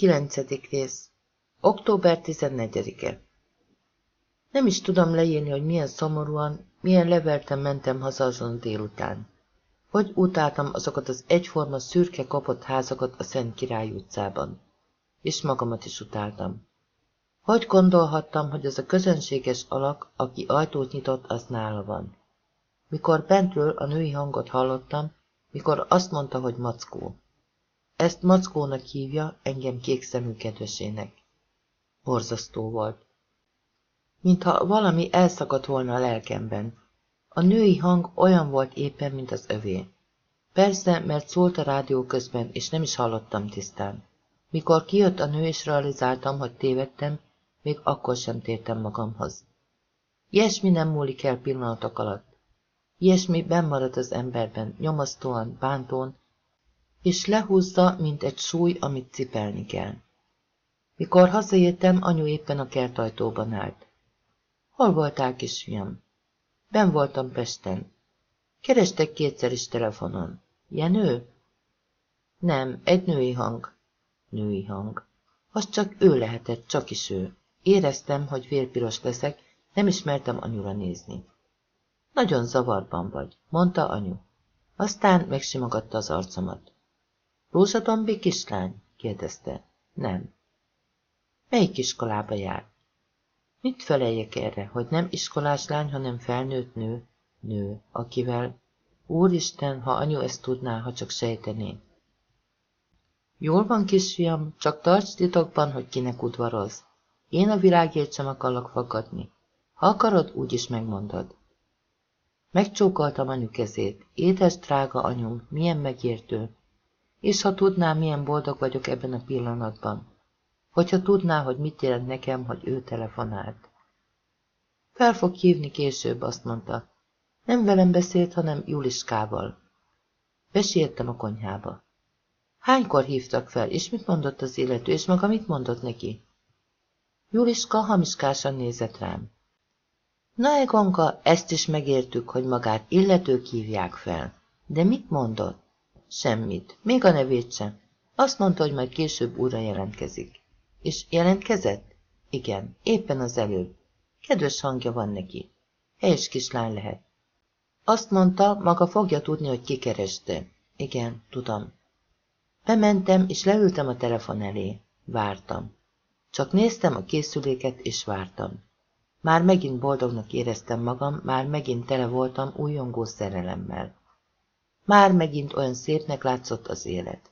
Kilencedik rész. Október 14-e. Nem is tudom leírni, hogy milyen szomorúan, milyen leverten mentem haza azon délután. Hogy utáltam azokat az egyforma szürke kapott házakat a Szent Király utcában. És magamat is utáltam. Hogy gondolhattam, hogy az a közönséges alak, aki ajtót nyitott, az nála van. Mikor bentről a női hangot hallottam, mikor azt mondta, hogy mackó. Ezt mackónak hívja, engem kékszemű kedvesének. Borzasztó volt. Mintha valami elszakadt volna a lelkemben. A női hang olyan volt éppen, mint az övé. Persze, mert szólt a rádió közben, és nem is hallottam tisztán. Mikor kijött a nő, és realizáltam, hogy tévedtem, még akkor sem tértem magamhoz. Ilyesmi nem múlik el pillanatok alatt. Ilyesmi bennmarad az emberben, nyomasztóan, bántón, és lehúzza, mint egy súly, amit cipelni kell. Mikor hazaértem, anyu éppen a kertajtóban állt. Hol voltál, kisfiam? Ben voltam Pesten. Kerestek kétszer is telefonon. Jenő? Nem, egy női hang. Női hang. Az csak ő lehetett, csak is ő. Éreztem, hogy vérpiros leszek, nem ismertem anyura nézni. Nagyon zavarban vagy, mondta anyu. Aztán megsimogatta az arcomat. Rózsadombi kislány? kérdezte. Nem. Melyik iskolába jár? Mit feleljek erre, hogy nem iskolás lány, hanem felnőtt nő? Nő, akivel... Úristen, ha anyu ezt tudná, ha csak sejtené. Jól van, kisfiam, csak tarts titokban, hogy kinek udvaroz. Én a világért sem akarlak fogadni. Ha akarod, úgy is megmondod. Megcsókoltam anyu kezét. Édes, drága anyum, milyen megértő. És ha tudná, milyen boldog vagyok ebben a pillanatban. Hogyha tudná, hogy mit jelent nekem, hogy ő telefonált. Fel fog hívni később, azt mondta. Nem velem beszélt, hanem Juliskával. Besértem a konyhába. Hánykor hívtak fel, és mit mondott az illető, és maga mit mondott neki? Juliska hamiskásan nézett rám. Na, Egonka, ezt is megértük, hogy magát illetők hívják fel. De mit mondott? Semmit, még a nevét sem. Azt mondta, hogy majd később újra jelentkezik. És jelentkezett? Igen, éppen az előbb. Kedves hangja van neki. Helyes kislány lehet. Azt mondta, maga fogja tudni, hogy kikereste. Igen, tudom. Bementem, és leültem a telefon elé. Vártam. Csak néztem a készüléket, és vártam. Már megint boldognak éreztem magam, már megint tele voltam újongó szerelemmel. Már megint olyan szépnek látszott az élet.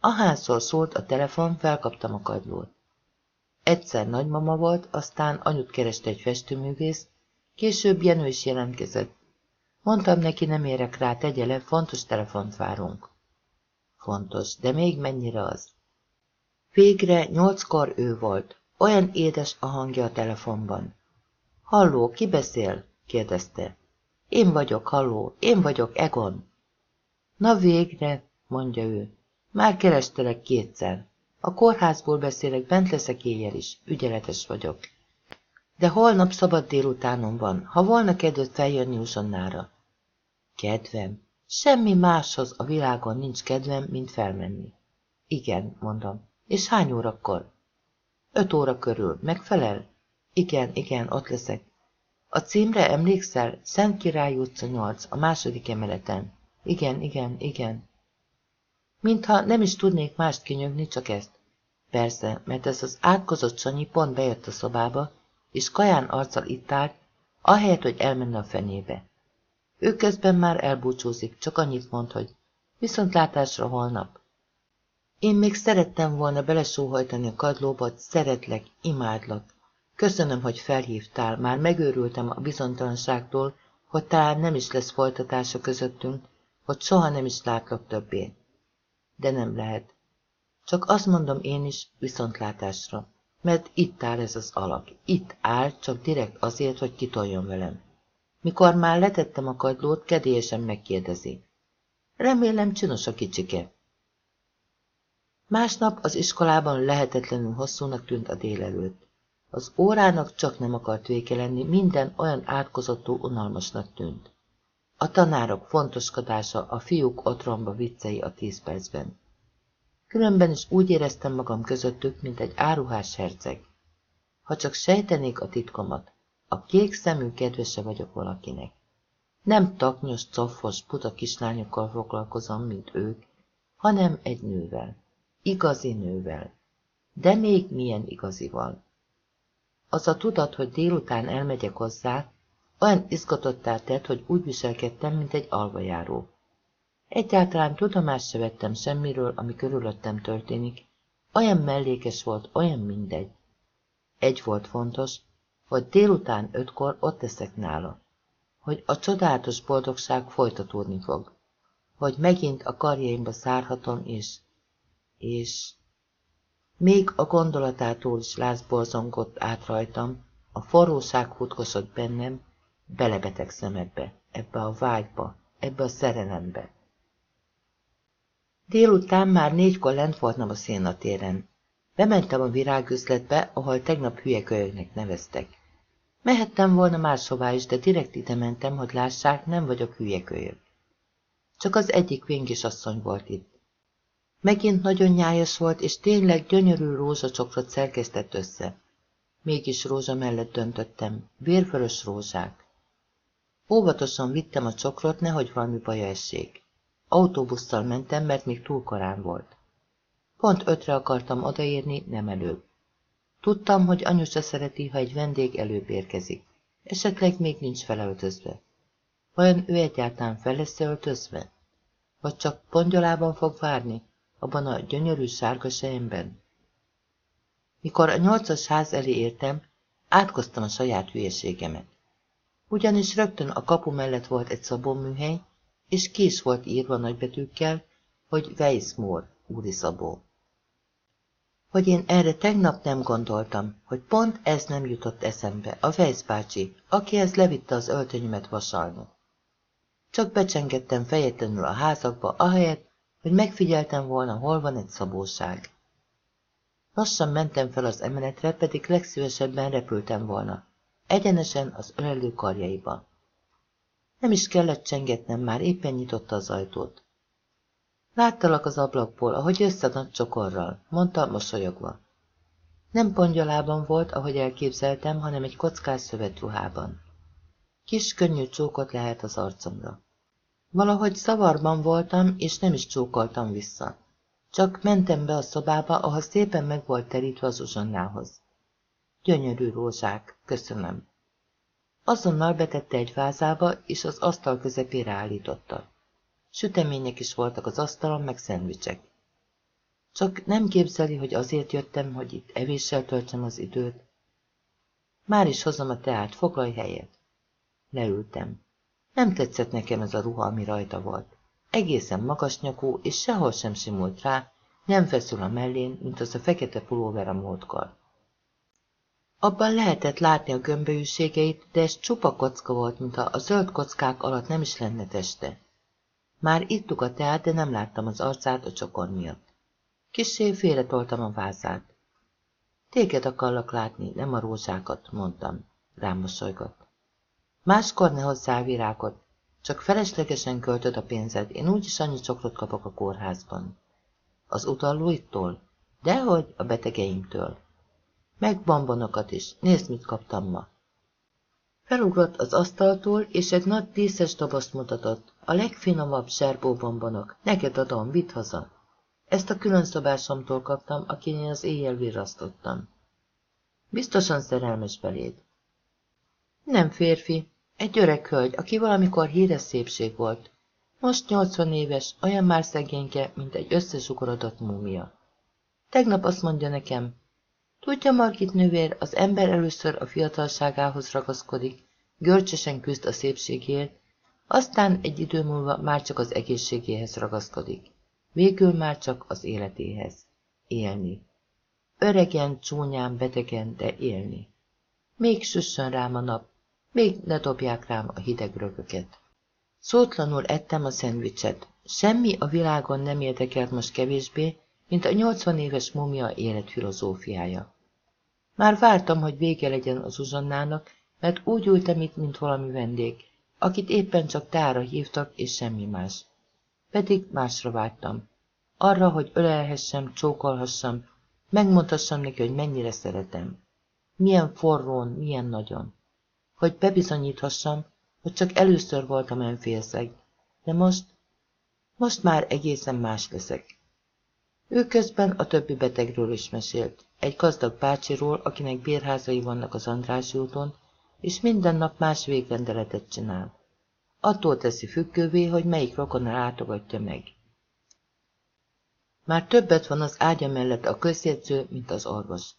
Ahányszor szólt a telefon, felkaptam a kagylót. Egyszer nagymama volt, aztán anyut kereste egy festőművész, később Jenő is jelentkezett. Mondtam neki, nem érek rá, tegye le, fontos telefont várunk. Fontos, de még mennyire az? Végre nyolckor ő volt. Olyan édes a hangja a telefonban. Halló, ki beszél? kérdezte. Én vagyok, halló, én vagyok, Egon. Na végre, mondja ő. Már kerestelek kétszer. A kórházból beszélek, bent leszek éjjel is, ügyeletes vagyok. De holnap szabad délutánom van, ha volna kedved feljönni uzsonnára. Kedvem? Semmi máshoz a világon nincs kedvem, mint felmenni. Igen, mondom. És hány órakor? Öt óra körül. Megfelel? Igen, igen, ott leszek. A címre emlékszel? Szent Király utca 8, a második emeleten. Igen, igen, igen. Mintha nem is tudnék mást kinyögni, csak ezt. Persze, mert ez az átkozott Sanyi pont bejött a szobába, és kaján arccal itt állt, ahelyett, hogy elmenne a fenébe. Ő közben már elbúcsúzik, csak annyit mond, hogy viszontlátásra holnap. Én még szerettem volna belesóhajtani a kadlóba, szeretlek, imádlak. Köszönöm, hogy felhívtál, már megőrültem a bizonytalanságtól, hogy talán nem is lesz folytatása közöttünk, hogy soha nem is látlak többé. De nem lehet. Csak azt mondom én is viszontlátásra, mert itt áll ez az alak, itt áll, csak direkt azért, hogy kitoljon velem. Mikor már letettem a kadlót, kedélyesen megkérdezi. Remélem csinos a kicsike. Másnap az iskolában lehetetlenül hosszúnak tűnt a délelőtt. Az órának csak nem akart vége lenni, minden olyan átkozottú unalmasnak tűnt. A tanárok fontoskodása, a fiúk otromba viccei a tíz percben. Különben is úgy éreztem magam közöttük, mint egy áruhás herceg. Ha csak sejtenék a titkomat, a kék szemű kedvese vagyok valakinek. Nem taknyos, coffos, puta kislányokkal foglalkozom, mint ők, hanem egy nővel. Igazi nővel. De még milyen igazival. Az a tudat, hogy délután elmegyek hozzá, olyan izgatottá tett, hogy úgy viselkedtem, mint egy alvajáró. Egyáltalán tudomást se vettem semmiről, ami körülöttem történik. Olyan mellékes volt, olyan mindegy. Egy volt fontos, hogy délután ötkor ott leszek nála. Hogy a csodálatos boldogság folytatódni fog. Hogy megint a karjaimba szárhatom, és... és... Még a gondolatától is lázborzongott át rajtam, a forróság hútkosott bennem, belebetegszem ebbe, ebbe a vágyba, ebbe a szerelembe. Délután már négykor lent voltam a szénatéren. Bementem a virágüzletbe, ahol tegnap hülyekölyöknek neveztek. Mehettem volna máshová is, de direkt ide mentem, hogy lássák, nem vagyok hülyekölyök. Csak az egyik vingis asszony volt itt. Megint nagyon nyájas volt, és tényleg gyönyörű rózsacsokrot szerkesztett össze. Mégis rózsa mellett döntöttem, vérvörös rózsák. Óvatosan vittem a csokrot, nehogy valami baja essék. Autóbusszal mentem, mert még túl korán volt. Pont ötre akartam odaérni, nem előbb. Tudtam, hogy anyusa szereti, ha egy vendég előbb érkezik. Esetleg még nincs felöltözve. Vajon ő egyáltalán fel lesz öltözve? Vagy csak pongyolában fog várni, abban a gyönyörű sárga sejemben? Mikor a nyolcas ház elé értem, átkoztam a saját hülyeségemet. Ugyanis rögtön a kapu mellett volt egy szabóműhely, és ki volt írva nagybetűkkel, hogy Weissmore, úri szabó. Hogy én erre tegnap nem gondoltam, hogy pont ez nem jutott eszembe, a Weiss bácsi, akihez levitte az öltönyömet vasalni. Csak becsengettem fejetlenül a házakba, ahelyett, hogy megfigyeltem volna, hol van egy szabóság. Lassan mentem fel az emeletre, pedig legszívesebben repültem volna. Egyenesen az ölelő karjaiba. Nem is kellett csengetnem, már éppen nyitotta az ajtót. Láttalak az ablakból, ahogy össze nagy csokorral, mondta mosolyogva. Nem pongyalában volt, ahogy elképzeltem, hanem egy kockás szövetruhában. Kis könnyű csókot lehet az arcomra. Valahogy szavarban voltam, és nem is csókoltam vissza. Csak mentem be a szobába, ahol szépen meg volt terítve az uzsonnához. Gyönyörű rózsák, köszönöm. Azonnal betette egy vázába, és az asztal közepére állította. Sütemények is voltak az asztalon, meg szendvicsek. Csak nem képzeli, hogy azért jöttem, hogy itt evéssel töltsem az időt. Már is hozom a teát, foglalj helyet. Leültem. Nem tetszett nekem ez a ruha, ami rajta volt. Egészen magas nyakú, és sehol sem simult rá, nem feszül a mellén, mint az a fekete pulóver a múltkor. Abban lehetett látni a gömbölyűségeit, de ez csupa kocka volt, mintha a zöld kockák alatt nem is lenne teste. Már ittuk a teát, de nem láttam az arcát a csokor miatt. Kissé félretoltam a vázát. Téged akarlak látni, nem a rózsákat, mondtam. Rám mosolygott. Máskor ne hozzá virágot, csak feleslegesen költöd a pénzed, én úgyis annyi csokrot kapok a kórházban. Az utallóittól? Dehogy a betegeimtől. Meg bambonokat is, nézd, mit kaptam ma. Felugrott az asztaltól, és egy nagy díszes dobozt mutatott. A legfinomabb bombonok. Neked adom, vidd haza. Ezt a külön szobásomtól kaptam, akin én az éjjel virrasztottam. Biztosan szerelmes beléd. Nem férfi, egy öreg hölgy, aki valamikor híres szépség volt. Most 80 éves, olyan már szegényke, mint egy összesugorodott múmia. Tegnap azt mondja nekem, tudja Margit nővér, az ember először a fiatalságához ragaszkodik, görcsösen küzd a szépségért, aztán egy idő múlva már csak az egészségéhez ragaszkodik. Végül már csak az életéhez. Élni. Öregen, csúnyán, betegen, de élni. Még süssön rám a nap, még ne dobják rám a hideg rögöket. Szótlanul ettem a szendvicset. Semmi a világon nem érdekelt most kevésbé, mint a 80 éves mumia életfilozófiája. Már vártam, hogy vége legyen az uzsonnának, mert úgy ültem itt, mint valami vendég, akit éppen csak tára hívtak, és semmi más. Pedig másra vágytam. Arra, hogy ölelhessem, csókolhassam, megmondhassam neki, hogy mennyire szeretem. Milyen forrón, milyen nagyon. Hogy bebizonyíthassam, hogy csak először voltam önfélszeg, de most, most már egészen más leszek. Ő közben a többi betegről is mesélt. Egy gazdag bácsiról, akinek bérházai vannak az Andrássy úton, és minden nap más végrendeletet csinál. Attól teszi függővé, hogy melyik rokona látogatja meg. Már többet van az ágya mellett a közjegyző, mint az orvos.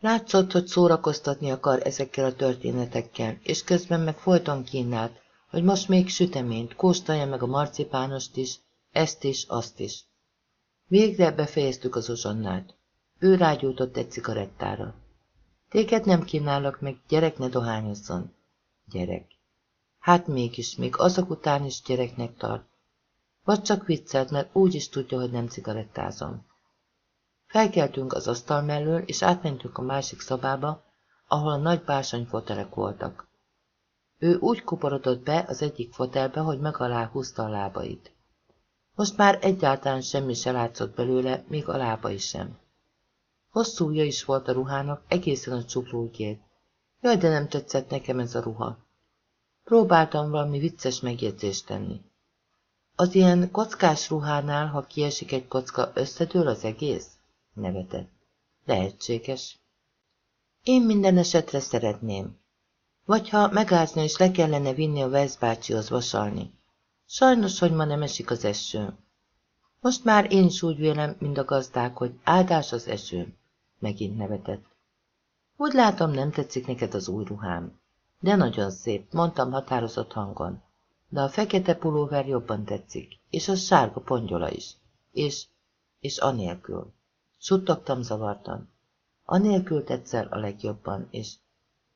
Látszott, hogy szórakoztatni akar ezekkel a történetekkel, és közben meg folyton kínált, hogy most még süteményt, kóstolja meg a marcipánost is, ezt is, azt is. Végre befejeztük az uzsonnát. Ő rágyújtott egy cigarettára. Téged nem kínálok meg, gyerek ne dohányozzon. Gyerek. Hát mégis, még azok után is gyereknek tart. Vagy csak viccelt, mert úgy is tudja, hogy nem cigarettázom. Felkeltünk az asztal mellől, és átmentünk a másik szobába, ahol a nagy bársonyfotelek voltak. Ő úgy kuporodott be az egyik fotelbe, hogy meg alá húzta a lábait. Most már egyáltalán semmi se látszott belőle, még a lábai sem. Hosszú ujja is volt a ruhának, egészen a csuklógyét. Jaj, de nem tetszett nekem ez a ruha. Próbáltam valami vicces megjegyzést tenni. Az ilyen kockás ruhánál, ha kiesik egy kocka, összedől az egész? Nevetett. Lehetséges. Én minden esetre szeretném. Vagy ha megállna és le kellene vinni a Vesz bácsihoz vasalni. Sajnos, hogy ma nem esik az eső. Most már én is úgy vélem, mint a gazdák, hogy áldás az eső. Megint nevetett. Úgy látom, nem tetszik neked az új ruhám. De nagyon szép, mondtam határozott hangon. De a fekete pulóver jobban tetszik, és a sárga pongyola is. És, és anélkül. Suttogtam zavartan. Anélkül tetszel a legjobban, és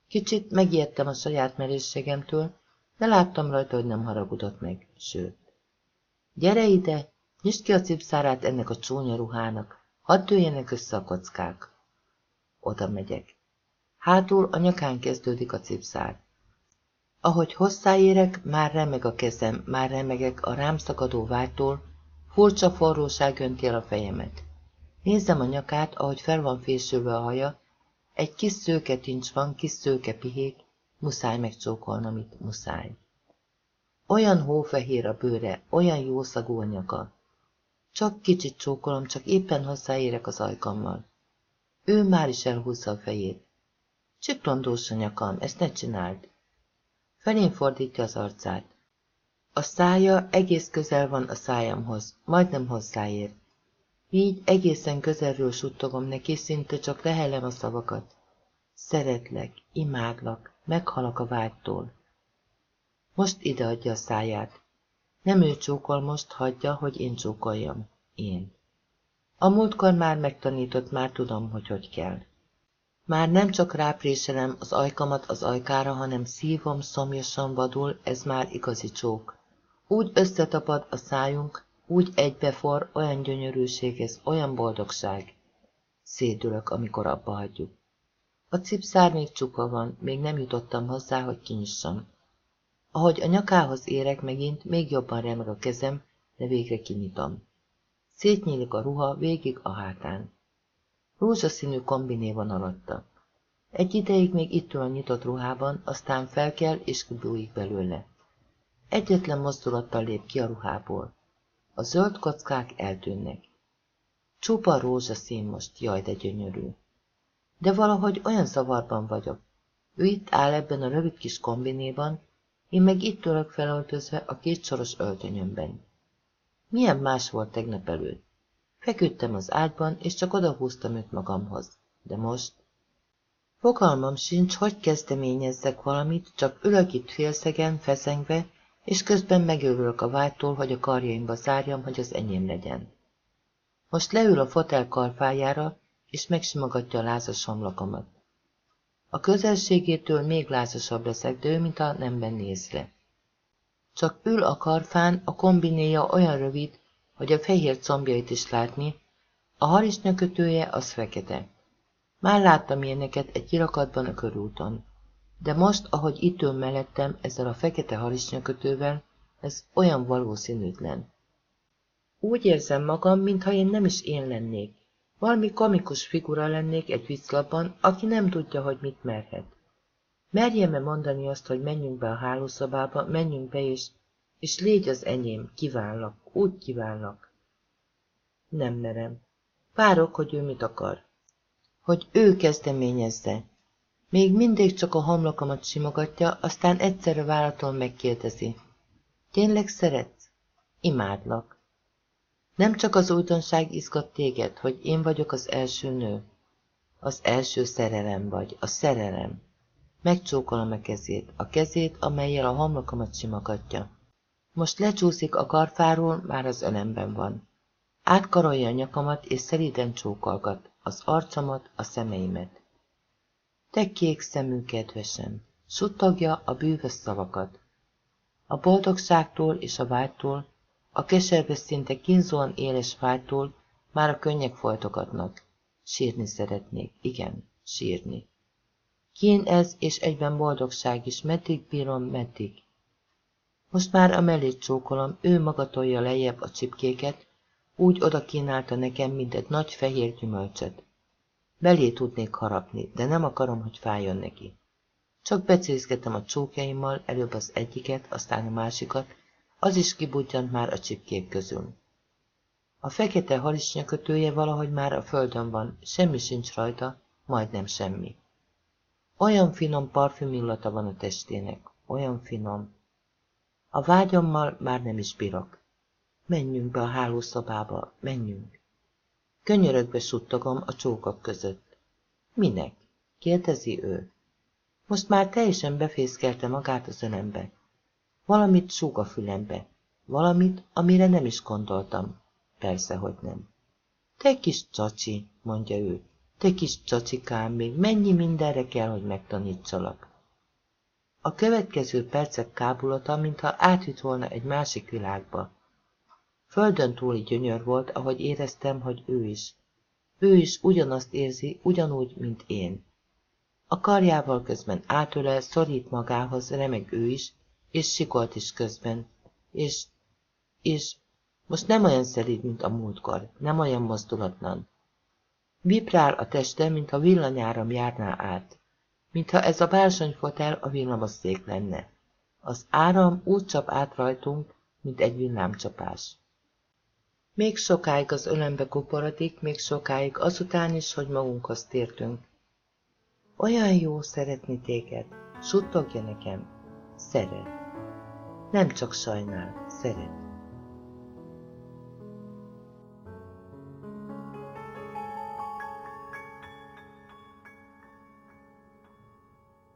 kicsit megijedtem a saját merészségemtől, de láttam rajta, hogy nem haragudott meg, sőt. Gyere ide, nyisd ki a cipszárát ennek a csúnya ruhának, hadd dőljenek össze a kockák. Oda megyek. Hátul a nyakán kezdődik a cipszár. Ahogy hosszáérek, már remeg a kezem, már remegek a rám szakadó vágytól, furcsa forróság önti el a fejemet. Nézzem a nyakát, ahogy fel van fésülve a haja, egy kis szőke tincs van, kis szőke pihék, muszáj megcsókolnom itt, muszáj. Olyan hófehér a bőre, olyan jó szagú a nyaka. Csak kicsit csókolom, csak éppen hozzáérek az ajkammal. Ő már is elhúzza a fejét. Csiklondós a nyakam, ezt ne csináld. Felén fordítja az arcát. A szája egész közel van a szájamhoz, majdnem hozzáér. Így egészen közelről suttogom neki, szinte csak lehellem a szavakat. Szeretlek, imádlak, meghalak a vágytól. Most ideadja a száját. Nem ő csókol most, hagyja, hogy én csókoljam. Én. A múltkor már megtanított, már tudom, hogy hogy kell. Már nem csak rápréselem az ajkamat az ajkára, hanem szívom szomjasan vadul, ez már igazi csók. Úgy összetapad a szájunk, úgy egybefor, olyan gyönyörűség ez, olyan boldogság. Szédülök, amikor abba hagyjuk. A cipszár még csuka van, még nem jutottam hozzá, hogy kinyissam. Ahogy a nyakához érek megint, még jobban remeg a kezem, de végre kinyitom. Szétnyílik a ruha végig a hátán. Rózsaszínű kombiné van alatta. Egy ideig még itt ül a nyitott ruhában, aztán fel kell és kibújik belőle. Egyetlen mozdulattal lép ki a ruhából. A zöld kockák eltűnnek. Csupa rózsaszín most, jaj, de gyönyörű. De valahogy olyan zavarban vagyok. Ő itt áll ebben a rövid kis kombinéban, én meg itt ülök felöltözve a két soros öltönyömben. Milyen más volt tegnap előtt. Feküdtem az ágyban, és csak odahúztam őt magamhoz. De most... Fogalmam sincs, hogy kezdeményezzek valamit, csak ülök itt félszegen, feszengve, és közben megőrülök a vágytól, hogy a karjaimba zárjam, hogy az enyém legyen. Most leül a fotel karfájára, és megsimogatja a lázas homlokomat. A közelségétől még lázasabb leszek, de ő, mintha nemben néz le. Csak ül a karfán, a kombinéja olyan rövid, hogy a fehér combjait is látni, a harisnyakötője az fekete. Már láttam ilyeneket egy kirakatban a körúton. De most, ahogy itt ül mellettem ezzel a fekete harisnyakötővel, ez olyan valószínűtlen. Úgy érzem magam, mintha én nem is én lennék. Valami komikus figura lennék egy viszlapban, aki nem tudja, hogy mit merhet. Merjem-e mondani azt, hogy menjünk be a hálószobába, menjünk be és, és légy az enyém, kívánlak, úgy kívánlak. Nem merem. Várok, hogy ő mit akar. Hogy ő kezdeményezze. Még mindig csak a homlokomat simogatja, aztán egyszerre váratlan megkérdezi. Tényleg szeretsz? Imádlak. Nem csak az újdonság izgat téged, hogy én vagyok az első nő. Az első szerelem vagy, a szerelem. Megcsókolom a kezét, a kezét, amelyel a homlokomat simogatja. Most lecsúszik a karfáról, már az ölemben van. Átkarolja a nyakamat, és szelíden csókolgat, az arcomat, a szemeimet. Te kék szemű kedvesem, suttogja a bűvös szavakat. A boldogságtól és a vágytól, a keserves szinte kínzóan éles vágytól már a könnyek folytogatnak. Sírni szeretnék, igen, sírni. Kín ez, és egyben boldogság is, meddig bírom, meddig. Most már a mellét csókolom, ő maga tolja lejjebb a csipkéket, úgy oda kínálta nekem, mint egy nagy fehér gyümölcsöt. Belé tudnék harapni, de nem akarom, hogy fájjon neki. Csak becézgetem a csókjaimmal, előbb az egyiket, aztán a másikat, az is kibudjant már a csipkék közül. A fekete harisnyakötője valahogy már a földön van, semmi sincs rajta, majdnem semmi. Olyan finom parfümillata van a testének, olyan finom. A vágyammal már nem is bírok. Menjünk be a hálószobába, menjünk. Könyörögbe suttogom a csókok között. Minek? kérdezi ő. Most már teljesen befészkelte magát az önembe. Valamit súg a fülembe. Valamit, amire nem is gondoltam. Persze, hogy nem. Te kis csacsi, mondja ő. Te kis csacsikám, még mennyi mindenre kell, hogy megtanítsalak. A következő percek kábulata, mintha átjut volna egy másik világba. Földön túli gyönyör volt, ahogy éreztem, hogy ő is. Ő is ugyanazt érzi, ugyanúgy, mint én. A karjával közben átölel, szorít magához, remeg ő is, és sikolt is közben, és, és most nem olyan szelíd, mint a múltkor, nem olyan mozdulatlan. Vibrál a teste, mintha villanyáram járná át, mintha ez a bársonyfotel a villamaszék lenne. Az áram úgy csap át rajtunk, mint egy villámcsapás. Még sokáig az ölembe kuporodik, még sokáig azután is, hogy magunkhoz tértünk. Olyan jó szeretni téged, suttogja nekem. Szeret. Nem csak sajnál, szeret.